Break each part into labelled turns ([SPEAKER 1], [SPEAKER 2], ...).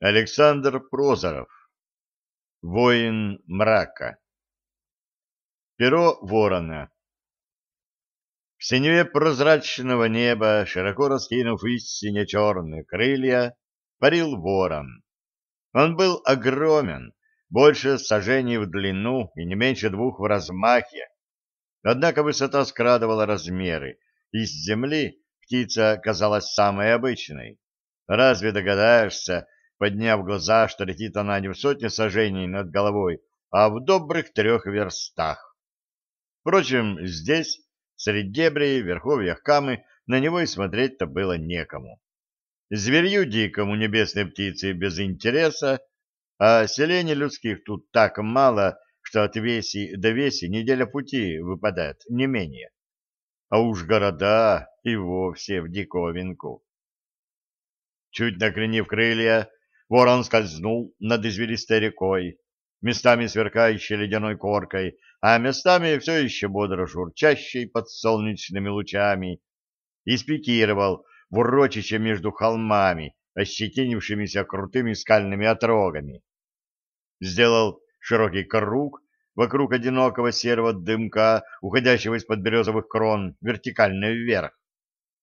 [SPEAKER 1] Александр Прозоров. Воин мрака. Перо ворона. В синеве прозрачного неба, широко раскинув истине черные крылья, парил ворон. Он был огромен, больше сажений в длину и не меньше двух в размахе. Однако высота скрадывала размеры, и с земли птица казалась самой обычной. Разве догадаешься, подняв глаза, что летит она не в сотне сажений над головой, а в добрых трех верстах. Впрочем, здесь, среди дебри, верховьях Камы, на него и смотреть-то было некому. Зверью дикому небесной птицы без интереса, а селений людских тут так мало, что от веси до веси неделя пути выпадает, не менее. А уж города и вовсе в диковинку. Чуть накренив крылья, Ворон скользнул над извилистой рекой, местами сверкающей ледяной коркой, а местами все еще бодро журчащей под солнечными лучами, и спикировал в урочище между холмами, ощетинившимися крутыми скальными отрогами. Сделал широкий круг вокруг одинокого серого дымка, уходящего из-под березовых крон вертикально вверх.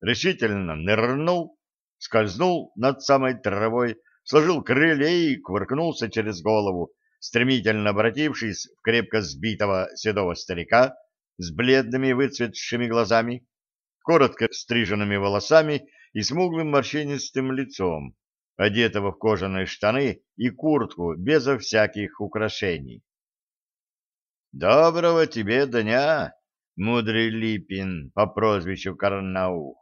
[SPEAKER 1] Решительно нырнул, скользнул над самой травой, сложил крылья и кувыркнулся через голову, стремительно обратившись в крепко сбитого седого старика с бледными выцветшими глазами, коротко стриженными волосами и смуглым морщинистым лицом, одетого в кожаные штаны и куртку безо всяких украшений. «Доброго тебе дня, мудрый Липин по прозвищу Карнаух!»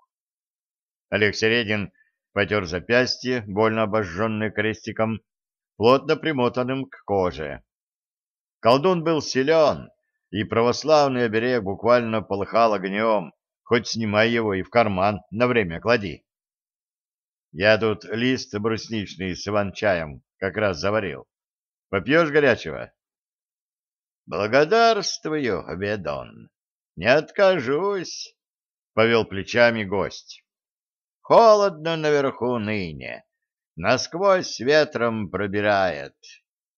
[SPEAKER 1] Олег Середин потер запястье, больно обожженное крестиком, плотно примотанным к коже. Колдун был силен, и православный оберег буквально полыхал огнем, хоть снимай его и в карман на время клади. Я тут лист брусничный с иван-чаем как раз заварил. Попьешь горячего? Благодарствую, Ведон. Не откажусь, — повел плечами гость. Холодно наверху ныне, насквозь ветром пробирает.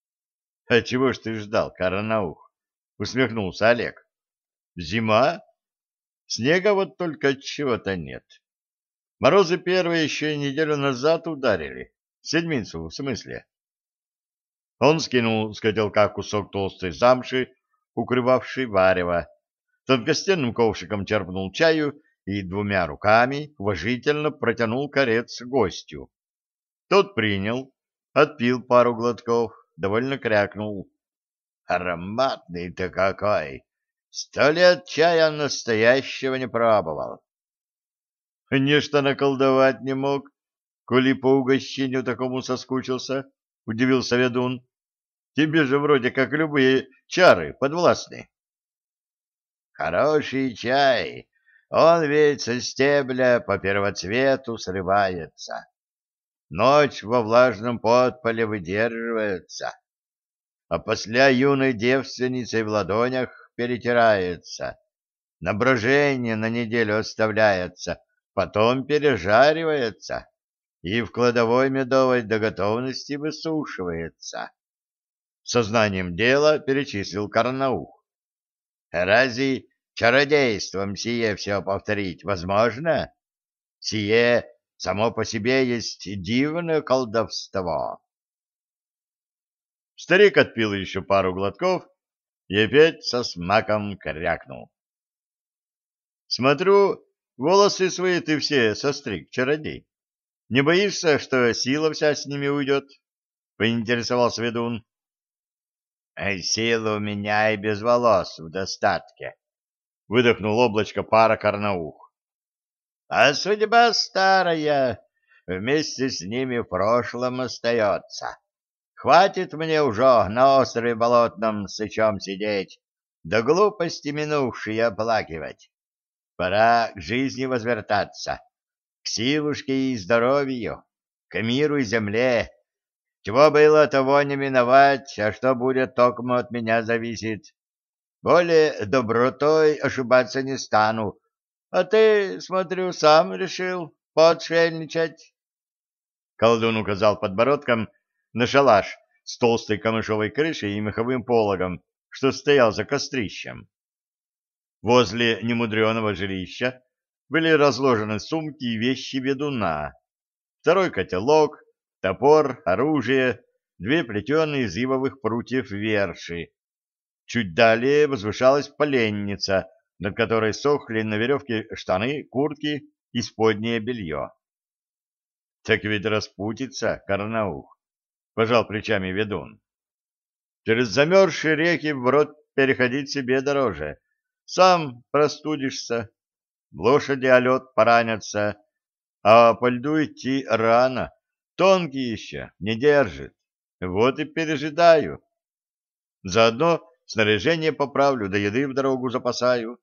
[SPEAKER 1] — А чего ж ты ждал, Карнаух? — усмехнулся Олег. — Зима? Снега вот только чего-то нет. Морозы первые еще неделю назад ударили. Седмицу, в смысле. Он скинул с котелка кусок толстой замши, укрывавший варево, тонкостенным ковшиком черпнул чаю и двумя руками уважительно протянул корец гостю. Тот принял, отпил пару глотков, довольно крякнул. «Ароматный-то какой! Сто лет чая настоящего не пробовал!» «Нечто наколдовать не мог, коли по угощению такому соскучился», — удивился ведун. «Тебе же вроде как любые чары подвластны». «Хороший чай!» Он ведь со стебля по первоцвету срывается. Ночь во влажном подполе выдерживается, а после юной девственницей в ладонях перетирается. На брожение на неделю оставляется, потом пережаривается и в кладовой медовой до готовности высушивается. Сознанием дела перечислил Карнаух. Разве Чародейством сие все повторить возможно? Сие само по себе есть дивное колдовство. Старик отпил еще пару глотков и опять со смаком крякнул. Смотрю, волосы свои ты все состриг, чародей. Не боишься, что сила вся с ними уйдет? — поинтересовался ведун. — Сила у меня и без волос в достатке, — выдохнул облачко пара карнаух. — А судьба старая, вместе с ними в прошлом остается. Хватит мне уже на острове болотном сычом сидеть, да глупости минувшие оплакивать. Пора к жизни возвертаться, к силушке и здоровью, к миру и земле. Чего было, того не миновать, а что будет, токмо от меня зависит. Более добротой ошибаться не стану. А ты, смотрю, сам решил поотшельничать. Колдун указал подбородком на шалаш с толстой камышовой крышей и меховым пологом, что стоял за кострищем. Возле немудреного жилища были разложены сумки и вещи ведуна, второй котелок, топор, оружие, две плетеные из ивовых прутьев верши. Чуть далее возвышалась поленница, над которой сохли на веревке штаны, куртки и споднее белье. — Так ведь распутится, Карнаух, — пожал плечами ведун. — Через замерзшие реки вброд переходить себе дороже. Сам простудишься, лошади о лед поранятся, а по льду идти рано, тонкий еще, не держит. Вот и пережидаю. Заодно снаряжение поправлю, да еды в дорогу запасаю.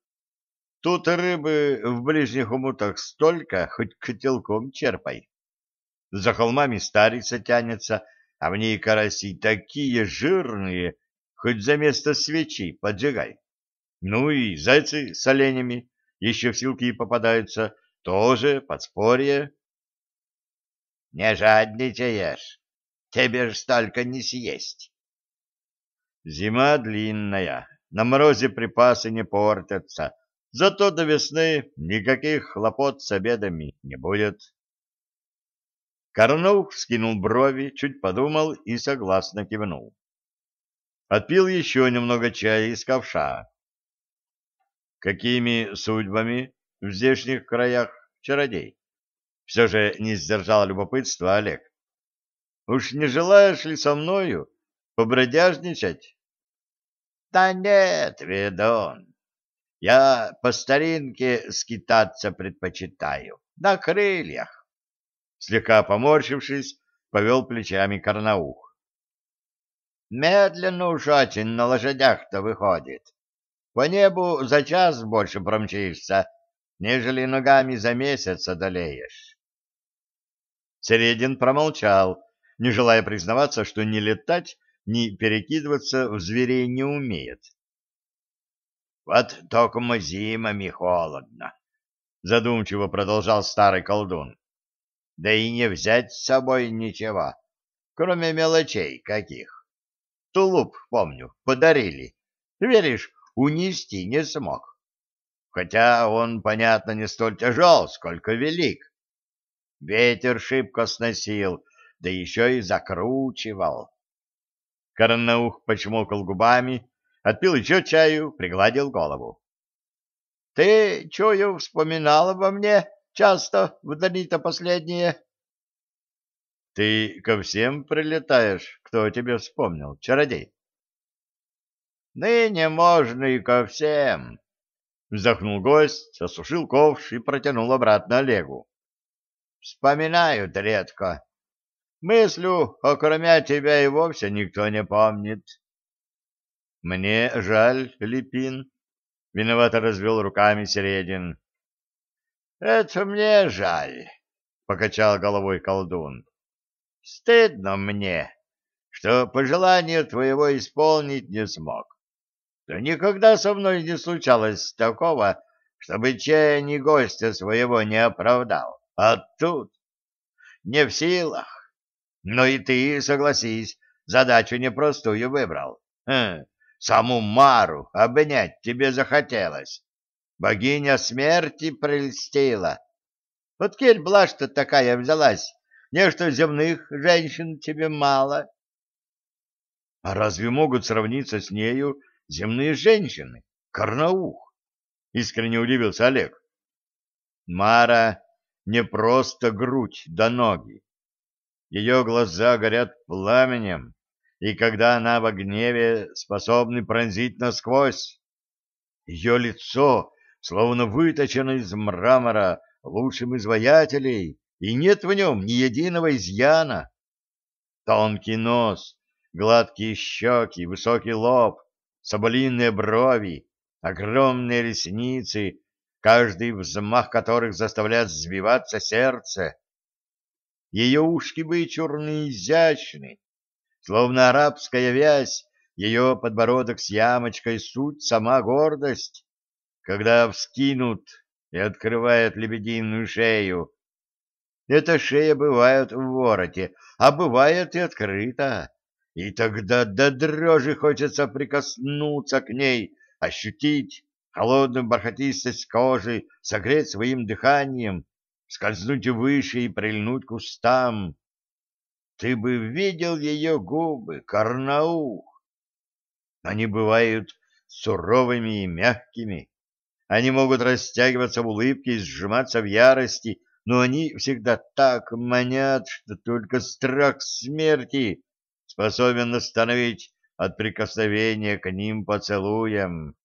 [SPEAKER 1] Тут рыбы в ближних умутах столько, хоть котелком черпай. За холмами старица тянется, а в ней караси такие жирные, хоть за место свечи поджигай. Ну и зайцы с оленями еще в силки попадаются, тоже подспорье. Не жадничаешь, тебе ж столько не съесть. Зима длинная, на морозе припасы не портятся, зато до весны никаких хлопот с обедами не будет. Корнух скинул брови, чуть подумал и согласно кивнул. Отпил еще немного чая из ковша. Какими судьбами в здешних краях чародей? Все же не сдержал любопытства Олег. Уж не желаешь ли со мною побродяжничать? Да нет, ведун, я по старинке скитаться предпочитаю, на крыльях. Слегка поморщившись, повел плечами Карнаух. Медленно уж очень на лошадях-то выходит. По небу за час больше промчишься, нежели ногами за месяц одолеешь. Середин промолчал, не желая признаваться, что ни летать, ни перекидываться в зверей не умеет. — Вот только зимами холодно, — задумчиво продолжал старый колдун. — Да и не взять с собой ничего, кроме мелочей каких. Тулуп, помню, подарили. Веришь, унести не смог. Хотя он, понятно, не столь тяжел, сколько велик. Ветер шибко сносил, да еще и закручивал. Карнаух почмокал губами, отпил еще чаю, пригладил голову. — Ты, чую, вспоминал обо мне часто в дни-то последние? — Ты ко всем прилетаешь, кто тебе вспомнил, чародей? Ныне можно и ко всем. Вздохнул гость, осушил ковш и протянул обратно Олегу. Вспоминают редко. Мыслю, окромя тебя и вовсе никто не помнит. Мне жаль, Липин. Виновато развел руками Середин. Это мне жаль, покачал головой колдун. Стыдно мне, что пожелание твоего исполнить не смог. Да никогда со мной не случалось такого, чтобы чай гостя своего не оправдал. А тут не в силах. Но и ты, согласись, задачу непростую выбрал. Хм, саму Мару обнять тебе захотелось. Богиня смерти прельстила. Вот кель блажь-то такая взялась, не что земных женщин тебе мало. А разве могут сравниться с нею земные женщины, Карнаух. Искренне удивился Олег. Мара не просто грудь да ноги. Ее глаза горят пламенем, и когда она в гневе, способны пронзить насквозь. Ее лицо словно выточено из мрамора лучшим из воятелей, и нет в нем ни единого изъяна. Тонкий нос, гладкие щеки, высокий лоб, соболиные брови, огромные ресницы, каждый взмах которых заставляет сбиваться сердце. Ее ушки вычурны и изящны, словно арабская вязь, ее подбородок с ямочкой суть сама гордость, когда вскинут и открывает лебединую шею. Эта шея бывает в вороте, а бывает и открыта. И тогда до дрожи хочется прикоснуться к ней, ощутить холодную бархатистость кожи, согреть своим дыханием, скользнуть выше и прильнуть к устам. Ты бы видел ее губы, Карнаух. Они бывают суровыми и мягкими. Они могут растягиваться в улыбке и сжиматься в ярости, но они всегда так манят, что только страх смерти способен остановить от прикосновения к ним поцелуем.